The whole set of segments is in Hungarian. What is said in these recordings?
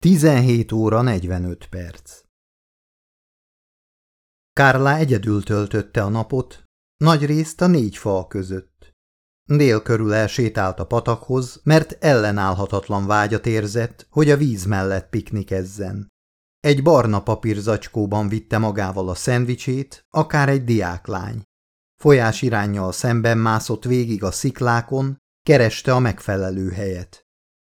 17 óra 45 perc Kárlá egyedül töltötte a napot, nagy részt a négy fal között. Dél körül elsétált a patakhoz, mert ellenállhatatlan vágyat érzett, hogy a víz mellett piknikezzen. Egy barna papírzacskóban vitte magával a szendvicsét, akár egy diáklány. Folyás irányjal szemben mászott végig a sziklákon, kereste a megfelelő helyet.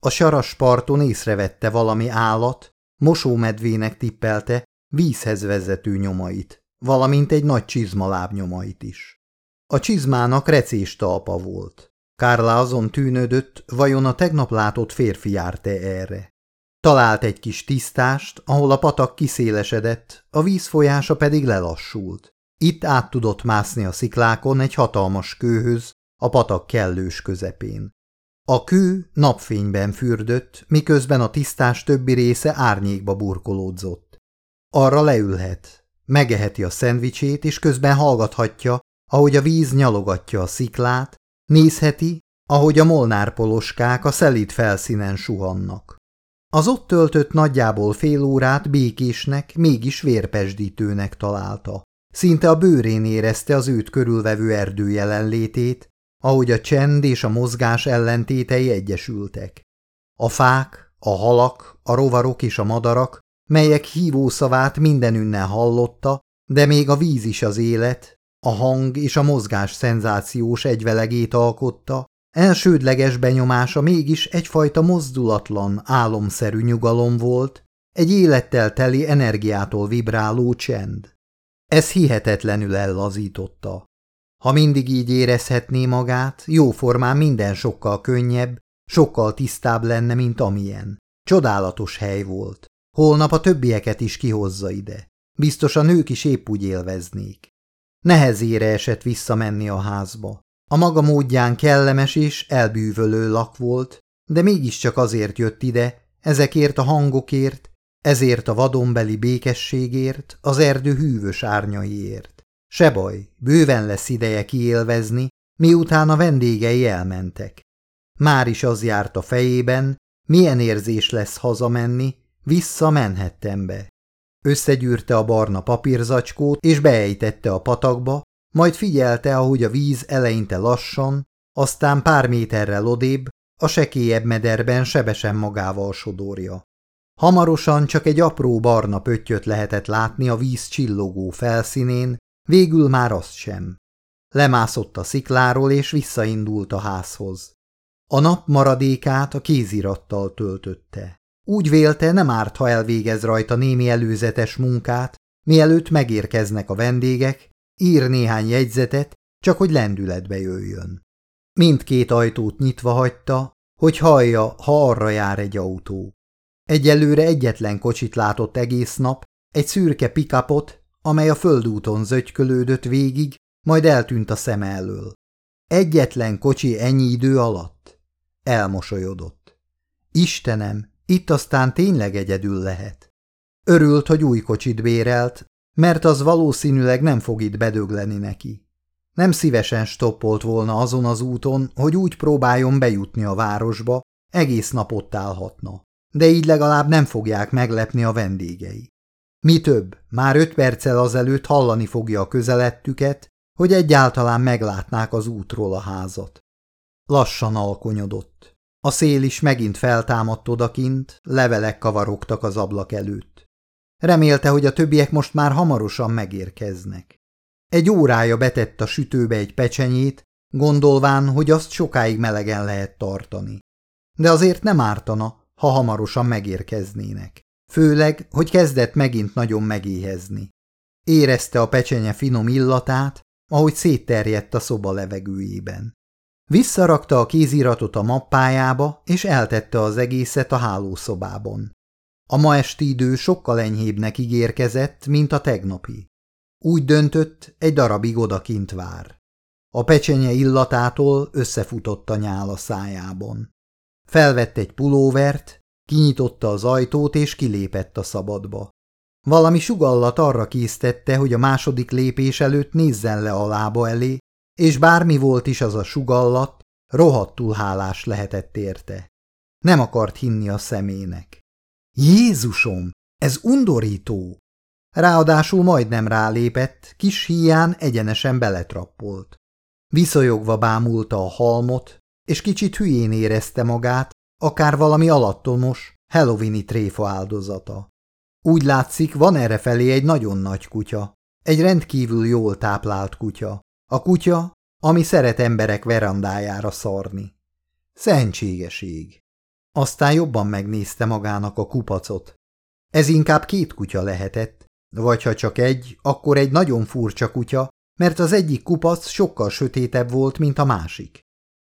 A saras parton észrevette valami állat, mosómedvének tippelte vízhez vezető nyomait, valamint egy nagy csizma lábnyomait is. A csizmának recés talpa volt. Kárla azon tűnődött, vajon a tegnap látott férfi járt-e erre. Talált egy kis tisztást, ahol a patak kiszélesedett, a vízfolyása pedig lelassult. Itt át tudott mászni a sziklákon egy hatalmas kőhöz, a patak kellős közepén. A kő napfényben fürdött, miközben a tisztás többi része árnyékba burkolódzott. Arra leülhet, megeheti a szendvicsét, és közben hallgathatja, ahogy a víz nyalogatja a sziklát, nézheti, ahogy a molnárpoloskák a szelít felszínen suhannak. Az ott töltött nagyjából fél órát békésnek, mégis vérpesdítőnek találta. Szinte a bőrén érezte az őt körülvevő erdő jelenlétét, ahogy a csend és a mozgás ellentétei egyesültek. A fák, a halak, a rovarok és a madarak, melyek hívószavát mindenünnen hallotta, de még a víz is az élet, a hang és a mozgás szenzációs egyvelegét alkotta, elsődleges benyomása mégis egyfajta mozdulatlan, álomszerű nyugalom volt, egy élettel teli energiától vibráló csend. Ez hihetetlenül ellazította. Ha mindig így érezhetné magát, jóformán minden sokkal könnyebb, sokkal tisztább lenne, mint amilyen. Csodálatos hely volt. Holnap a többieket is kihozza ide. Biztos a nők is épp úgy élveznék. Nehezére esett visszamenni a házba. A maga módján kellemes és elbűvölő lak volt, de mégiscsak azért jött ide, ezekért a hangokért, ezért a vadonbeli békességért, az erdő hűvös árnyaiért. Se baj, bőven lesz ideje kiélvezni, miután a vendégei elmentek. Már is az járt a fejében, milyen érzés lesz hazamenni, vissza Manhattanbe. Összegyűrte a barna papírzacskót és beejtette a patakba, majd figyelte, ahogy a víz eleinte lassan, aztán pár méterrel odébb, a sekélyebb mederben sebesen magával sodorja. Hamarosan csak egy apró barna pöttyöt lehetett látni a víz csillogó felszínén, Végül már azt sem. Lemászott a szikláról, és visszaindult a házhoz. A nap maradékát a kézirattal töltötte. Úgy vélte, nem árt, ha elvégez rajta némi előzetes munkát, mielőtt megérkeznek a vendégek, ír néhány jegyzetet, csak hogy lendületbe jöjjön. Mindkét ajtót nyitva hagyta, hogy hallja, ha arra jár egy autó. Egyelőre egyetlen kocsit látott egész nap, egy szürke pikapot, amely a földúton zögykölődött végig, majd eltűnt a szem elől. Egyetlen kocsi ennyi idő alatt? Elmosolyodott. Istenem, itt aztán tényleg egyedül lehet. Örült, hogy új kocsit bérelt, mert az valószínűleg nem fog itt bedögleni neki. Nem szívesen stoppolt volna azon az úton, hogy úgy próbáljon bejutni a városba, egész nap ott állhatna. De így legalább nem fogják meglepni a vendégei. Mi több, már öt perccel azelőtt hallani fogja a közelettüket, hogy egyáltalán meglátnák az útról a házat. Lassan alkonyodott. A szél is megint feltámadt odakint, levelek kavarogtak az ablak előtt. Remélte, hogy a többiek most már hamarosan megérkeznek. Egy órája betett a sütőbe egy pecsenyét, gondolván, hogy azt sokáig melegen lehet tartani. De azért nem ártana, ha hamarosan megérkeznének. Főleg, hogy kezdett megint nagyon megéhezni. Érezte a pecsenye finom illatát, ahogy szétterjedt a szoba levegőjében. Visszarakta a kéziratot a mappájába, és eltette az egészet a hálószobában. A ma esti idő sokkal enyhébbnek ígérkezett, mint a tegnapi. Úgy döntött, egy darabig odakint vár. A pecsenye illatától összefutott a nyál a szájában. Felvett egy pulóvert, Kinyitotta az ajtót, és kilépett a szabadba. Valami sugallat arra késztette, hogy a második lépés előtt nézzen le a lába elé, és bármi volt is az a sugallat, rohadtul hálás lehetett érte. Nem akart hinni a szemének. Jézusom, ez undorító! Ráadásul majdnem rálépett, kis híján egyenesen beletrappolt. Viszonyogva bámulta a halmot, és kicsit hülyén érezte magát, akár valami alattomos, halloweeni tréfa áldozata. Úgy látszik, van erre felé egy nagyon nagy kutya, egy rendkívül jól táplált kutya, a kutya, ami szeret emberek verandájára szarni. Szentségeség! Aztán jobban megnézte magának a kupacot. Ez inkább két kutya lehetett, vagy ha csak egy, akkor egy nagyon furcsa kutya, mert az egyik kupac sokkal sötétebb volt, mint a másik.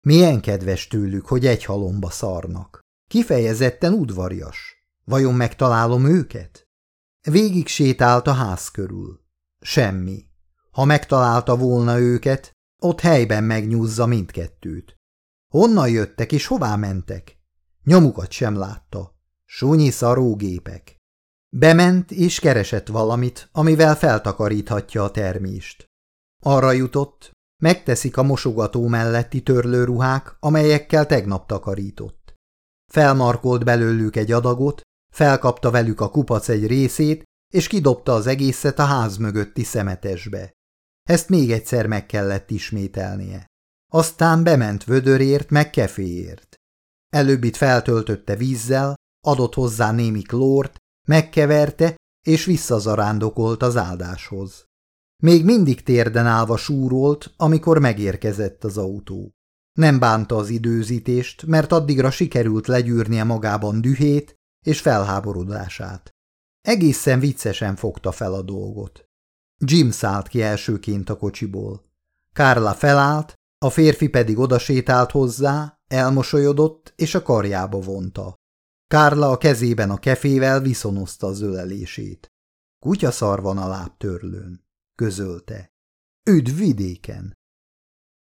Milyen kedves tőlük, hogy egy halomba szarnak. Kifejezetten udvarias. Vajon megtalálom őket? Végig sétált a ház körül. Semmi. Ha megtalálta volna őket, ott helyben megnyúzza mindkettőt. Honnan jöttek és hová mentek? Nyomukat sem látta. Súnyi szarógépek. Bement és keresett valamit, amivel feltakaríthatja a termést. Arra jutott, megteszik a mosogató melletti törlőruhák, amelyekkel tegnap takarított. Felmarkolt belőlük egy adagot, felkapta velük a kupac egy részét, és kidobta az egészet a ház mögötti szemetesbe. Ezt még egyszer meg kellett ismételnie. Aztán bement vödörért meg keféért. Előbb itt feltöltötte vízzel, adott hozzá némi klórt, megkeverte, és visszazarándokolt az áldáshoz. Még mindig térden állva súrolt, amikor megérkezett az autó. Nem bánta az időzítést, mert addigra sikerült legyűrnie magában dühét és felháborodását. Egészen viccesen fogta fel a dolgot. Jim szállt ki elsőként a kocsiból. Kárla felállt, a férfi pedig odasétált hozzá, elmosolyodott és a karjába vonta. Kárla a kezében a kefével viszonozta az ölelését. Kutyaszar van a lábtörlőn, közölte. Üdv vidéken!